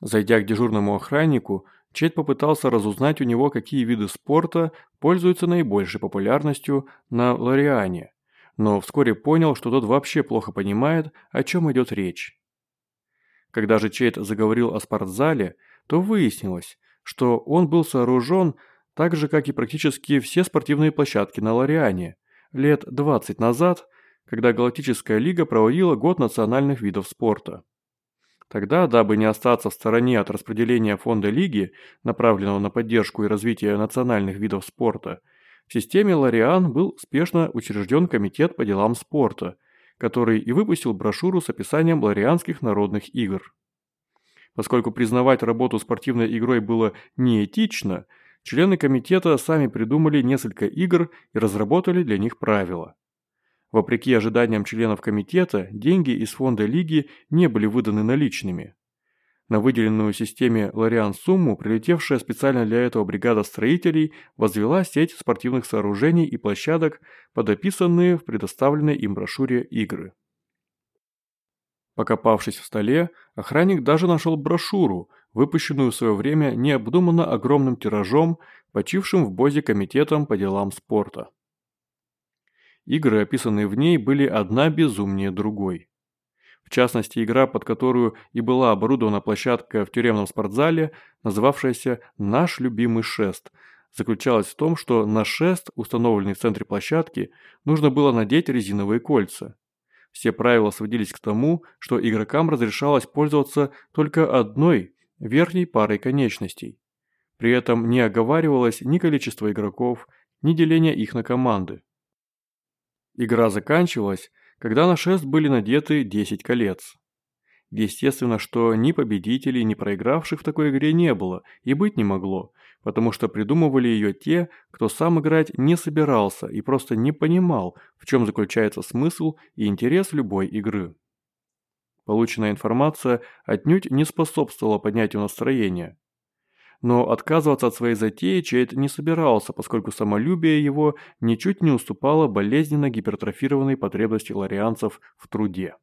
Зайдя к дежурному охраннику, Чейд попытался разузнать у него, какие виды спорта пользуются наибольшей популярностью на Лориане, но вскоре понял, что тот вообще плохо понимает, о чем идет речь. Когда же Чейд заговорил о спортзале, то выяснилось, что он был сооружен так же, как и практически все спортивные площадки на Лориане, лет 20 назад, когда Галактическая лига проводила год национальных видов спорта. Тогда, дабы не остаться в стороне от распределения фонда лиги, направленного на поддержку и развитие национальных видов спорта, в системе Лориан был спешно учрежден комитет по делам спорта, который и выпустил брошюру с описанием лорианских народных игр. Поскольку признавать работу спортивной игрой было неэтично, члены комитета сами придумали несколько игр и разработали для них правила. Вопреки ожиданиям членов комитета, деньги из фонда лиги не были выданы наличными. На выделенную системе Лориан сумму, прилетевшая специально для этого бригада строителей, возвела сеть спортивных сооружений и площадок, подописанные в предоставленной им брошюре игры. Покопавшись в столе, охранник даже нашел брошюру, выпущенную в свое время необдуманно огромным тиражом, почившим в Бозе комитетом по делам спорта. Игры, описанные в ней, были одна безумнее другой. В частности, игра, под которую и была оборудована площадка в тюремном спортзале, называвшаяся «Наш любимый шест», заключалась в том, что на шест, установленный в центре площадки, нужно было надеть резиновые кольца. Все правила сводились к тому, что игрокам разрешалось пользоваться только одной верхней парой конечностей. При этом не оговаривалось ни количество игроков, ни деление их на команды. Игра заканчивалась, когда на шест были надеты 10 колец. Естественно, что ни победителей, ни проигравших в такой игре не было и быть не могло, потому что придумывали ее те, кто сам играть не собирался и просто не понимал, в чем заключается смысл и интерес любой игры. Полученная информация отнюдь не способствовала поднятию настроения. Но отказываться от своей затеи Чейд не собирался, поскольку самолюбие его ничуть не уступало болезненно гипертрофированной потребности ларианцев в труде.